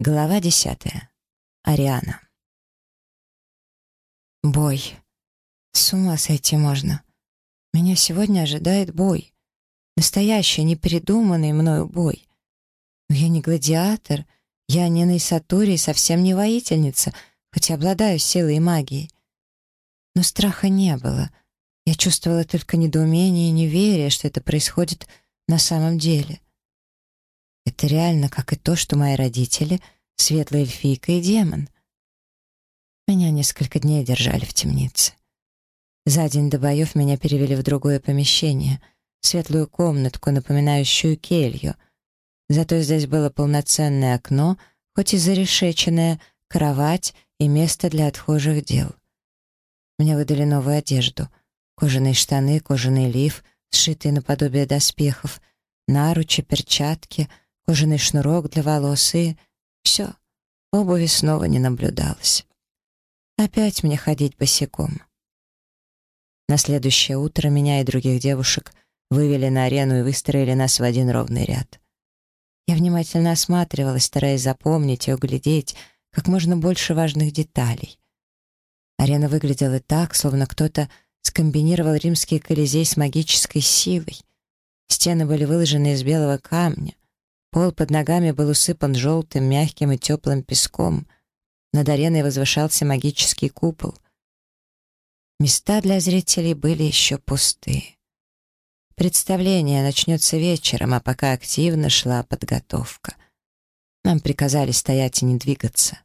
Глава десятая. Ариана. Бой. С ума сойти можно. Меня сегодня ожидает бой. Настоящий, непередуманный мною бой. Но я не гладиатор, я не на совсем не воительница, хотя обладаю силой и магией. Но страха не было. Я чувствовала только недоумение и неверие, что это происходит на самом деле. Это реально, как и то, что мои родители — светлая эльфийка и демон. Меня несколько дней держали в темнице. За день до боев меня перевели в другое помещение, светлую комнатку, напоминающую келью. Зато здесь было полноценное окно, хоть и зарешеченное, кровать и место для отхожих дел. Мне выдали новую одежду — кожаные штаны, кожаный лиф, сшитые наподобие доспехов, наручи, перчатки — кожаный шнурок для волосы и... Все, обуви снова не наблюдалось. Опять мне ходить босиком. На следующее утро меня и других девушек вывели на арену и выстроили нас в один ровный ряд. Я внимательно осматривалась, стараясь запомнить и углядеть как можно больше важных деталей. Арена выглядела так, словно кто-то скомбинировал римский колизей с магической силой. Стены были выложены из белого камня, Пол под ногами был усыпан желтым, мягким и теплым песком. Над ареной возвышался магический купол. Места для зрителей были еще пустые. Представление начнется вечером, а пока активно шла подготовка. Нам приказали стоять и не двигаться.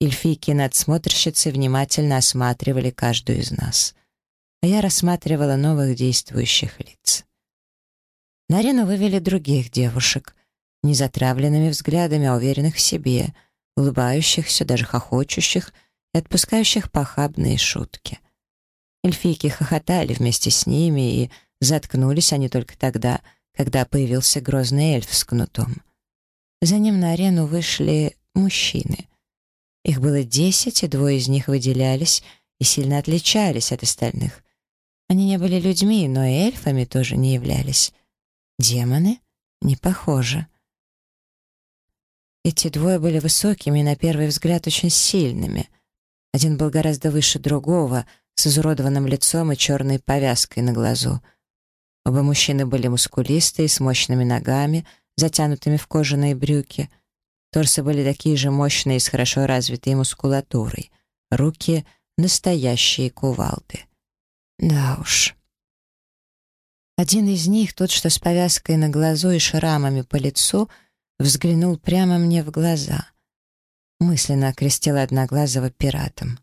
Эльфийки и надсмотрщицы внимательно осматривали каждую из нас. А я рассматривала новых действующих лиц. На арену вывели других девушек незатравленными взглядами, а уверенных в себе, улыбающихся, даже хохочущих и отпускающих похабные шутки. Эльфийки хохотали вместе с ними, и заткнулись они только тогда, когда появился грозный эльф с кнутом. За ним на арену вышли мужчины. Их было десять, и двое из них выделялись и сильно отличались от остальных. Они не были людьми, но и эльфами тоже не являлись. Демоны? Не похоже. Эти двое были высокими и, на первый взгляд, очень сильными. Один был гораздо выше другого, с изуродованным лицом и черной повязкой на глазу. Оба мужчины были мускулистые, с мощными ногами, затянутыми в кожаные брюки. Торсы были такие же мощные, с хорошо развитой мускулатурой. Руки — настоящие кувалды. Да уж. Один из них, тот, что с повязкой на глазу и шрамами по лицу — взглянул прямо мне в глаза. Мысленно окрестила одноглазого пиратом.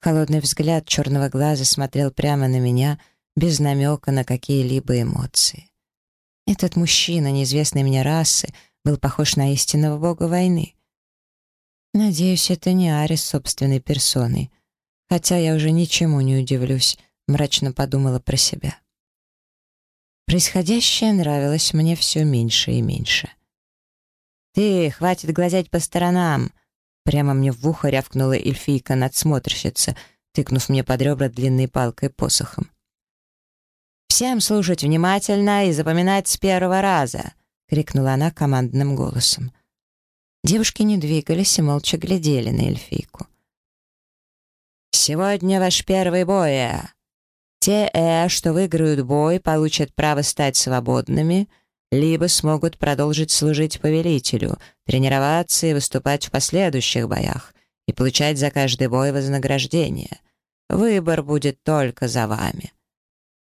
Холодный взгляд черного глаза смотрел прямо на меня, без намека на какие-либо эмоции. Этот мужчина, неизвестной мне расы, был похож на истинного бога войны. Надеюсь, это не Арис собственной персоной, хотя я уже ничему не удивлюсь, мрачно подумала про себя. Происходящее нравилось мне все меньше и меньше. «Ты, хватит глазеть по сторонам!» Прямо мне в ухо рявкнула эльфийка надсмотрщица, тыкнув мне под ребра длинной палкой посохом. «Всем слушать внимательно и запоминать с первого раза!» — крикнула она командным голосом. Девушки не двигались и молча глядели на эльфийку. «Сегодня ваш первый бой!» а! Те, э, что выиграют бой, получат право стать свободными — либо смогут продолжить служить повелителю, тренироваться и выступать в последующих боях и получать за каждый бой вознаграждение. Выбор будет только за вами.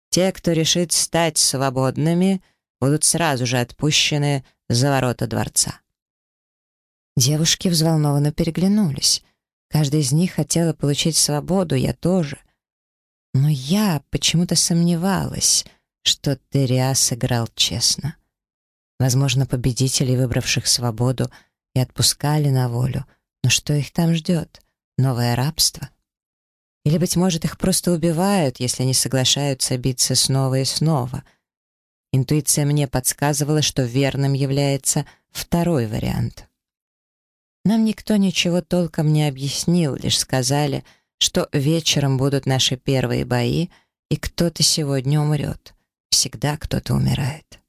Те, кто решит стать свободными, будут сразу же отпущены за ворота дворца. Девушки взволнованно переглянулись. Каждая из них хотела получить свободу, я тоже. Но я почему-то сомневалась, что Териа сыграл честно. Возможно, победители, выбравших свободу, и отпускали на волю. Но что их там ждет? Новое рабство? Или, быть может, их просто убивают, если они соглашаются биться снова и снова? Интуиция мне подсказывала, что верным является второй вариант. Нам никто ничего толком не объяснил, лишь сказали, что вечером будут наши первые бои, и кто-то сегодня умрет. Всегда кто-то умирает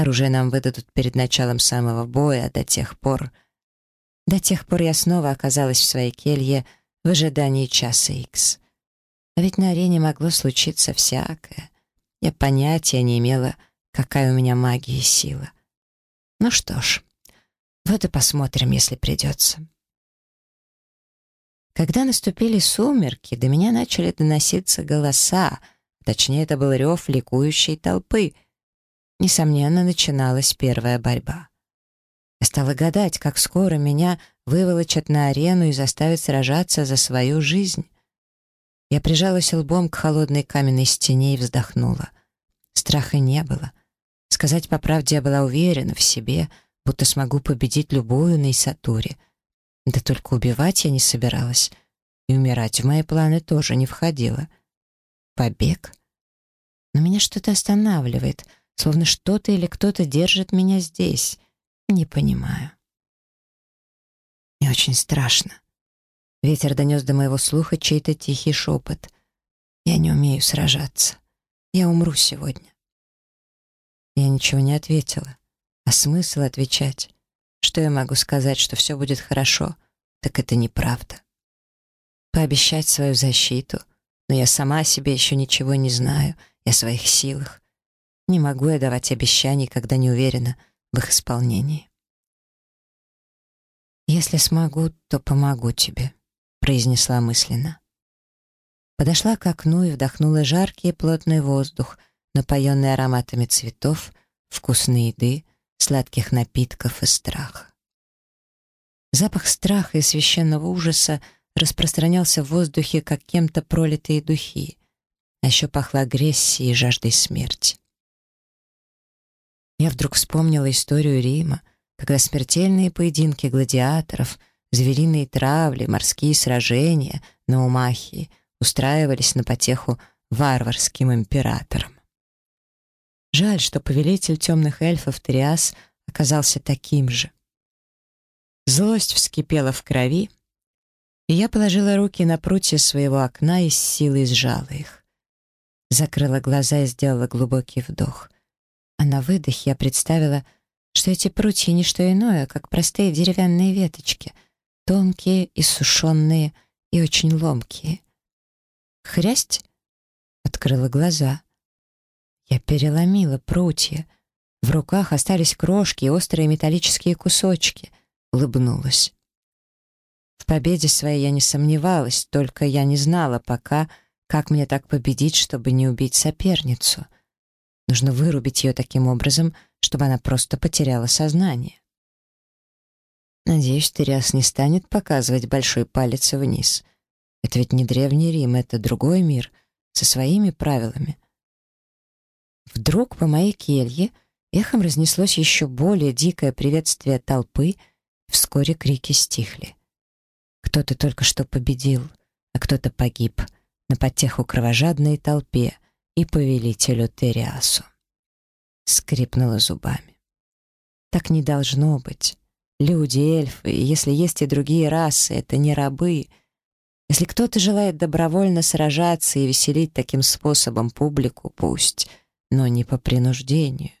оружие нам выдадут перед началом самого боя, до тех пор... До тех пор я снова оказалась в своей келье в ожидании часа икс. А ведь на арене могло случиться всякое. Я понятия не имела, какая у меня магия и сила. Ну что ж, вот и посмотрим, если придется. Когда наступили сумерки, до меня начали доноситься голоса, точнее, это был рев ликующей толпы — Несомненно, начиналась первая борьба. Я стала гадать, как скоро меня выволочат на арену и заставят сражаться за свою жизнь. Я прижалась лбом к холодной каменной стене и вздохнула. Страха не было. Сказать по правде, я была уверена в себе, будто смогу победить любую на Исатуре. Да только убивать я не собиралась. И умирать в мои планы тоже не входило. Побег? Но меня что-то останавливает — словно что-то или кто-то держит меня здесь. Не понимаю. Мне очень страшно. Ветер донес до моего слуха чей-то тихий шепот. Я не умею сражаться. Я умру сегодня. Я ничего не ответила. А смысл отвечать? Что я могу сказать, что все будет хорошо? Так это неправда. Пообещать свою защиту. Но я сама о себе еще ничего не знаю, и о своих силах. Не могу я давать обещаний, когда не уверена в их исполнении. «Если смогу, то помогу тебе», — произнесла мысленно. Подошла к окну и вдохнула жаркий плотный воздух, напоенный ароматами цветов, вкусной еды, сладких напитков и страха. Запах страха и священного ужаса распространялся в воздухе, как кем-то пролитые духи, а еще пахло агрессией и жаждой смерти. Я вдруг вспомнила историю Рима, когда смертельные поединки гладиаторов, звериные травли, морские сражения на Умахии устраивались на потеху варварским императорам. Жаль, что повелитель темных эльфов Триас оказался таким же. Злость вскипела в крови, и я положила руки на прутья своего окна и с силой сжала их. Закрыла глаза и сделала глубокий вдох — а на выдохе я представила, что эти прутья — ничто иное, как простые деревянные веточки, тонкие и сушеные, и очень ломкие. «Хрясть?» — открыла глаза. Я переломила прутья. В руках остались крошки и острые металлические кусочки. Улыбнулась. В победе своей я не сомневалась, только я не знала пока, как мне так победить, чтобы не убить соперницу. Нужно вырубить ее таким образом, чтобы она просто потеряла сознание. Надеюсь, Тириас не станет показывать большой палец вниз. Это ведь не Древний Рим, это другой мир, со своими правилами. Вдруг по моей келье эхом разнеслось еще более дикое приветствие толпы, вскоре крики стихли. Кто-то только что победил, а кто-то погиб на потеху кровожадной толпе — и повелителю Териасу. Скрипнула зубами. Так не должно быть. Люди, эльфы, если есть и другие расы, это не рабы. Если кто-то желает добровольно сражаться и веселить таким способом публику, пусть, но не по принуждению.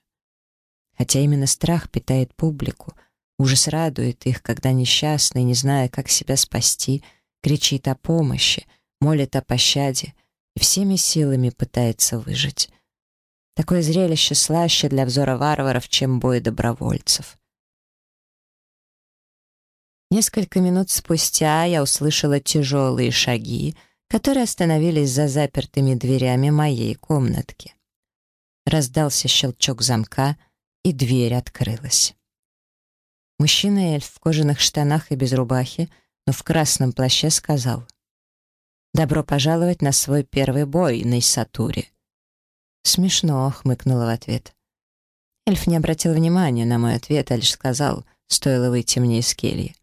Хотя именно страх питает публику, ужас радует их, когда несчастный, не зная, как себя спасти, кричит о помощи, молит о пощаде — и всеми силами пытается выжить. Такое зрелище слаще для взора варваров, чем бой добровольцев. Несколько минут спустя я услышала тяжелые шаги, которые остановились за запертыми дверями моей комнатки. Раздался щелчок замка, и дверь открылась. Мужчина-эльф в кожаных штанах и без рубахи, но в красном плаще сказал — «Добро пожаловать на свой первый бой на Иссатуре». Смешно хмыкнула в ответ. Эльф не обратил внимания на мой ответ, а лишь сказал, стоило выйти мне из кельи.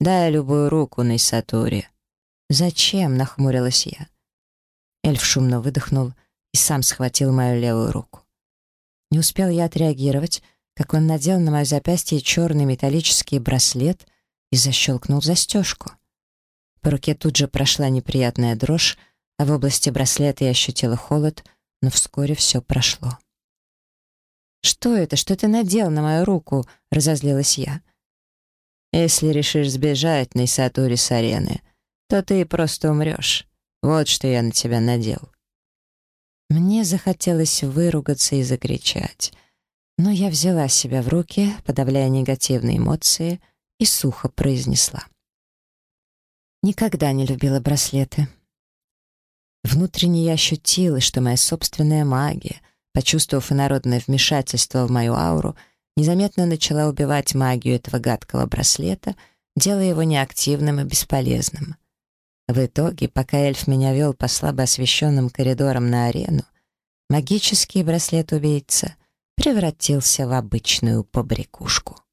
«Дай любую руку на Иссатуре». «Зачем?» — нахмурилась я. Эльф шумно выдохнул и сам схватил мою левую руку. Не успел я отреагировать, как он надел на мое запястье черный металлический браслет и защелкнул застежку. По руке тут же прошла неприятная дрожь, а в области браслета я ощутила холод, но вскоре все прошло. «Что это? Что ты надел на мою руку?» — разозлилась я. «Если решишь сбежать на Исатуре с арены, то ты просто умрешь. Вот что я на тебя надел». Мне захотелось выругаться и закричать, но я взяла себя в руки, подавляя негативные эмоции, и сухо произнесла. Никогда не любила браслеты. Внутренне я ощутила, что моя собственная магия, почувствовав инородное вмешательство в мою ауру, незаметно начала убивать магию этого гадкого браслета, делая его неактивным и бесполезным. В итоге, пока эльф меня вел по слабо освещенным коридорам на арену, магический браслет-убийца превратился в обычную побрякушку.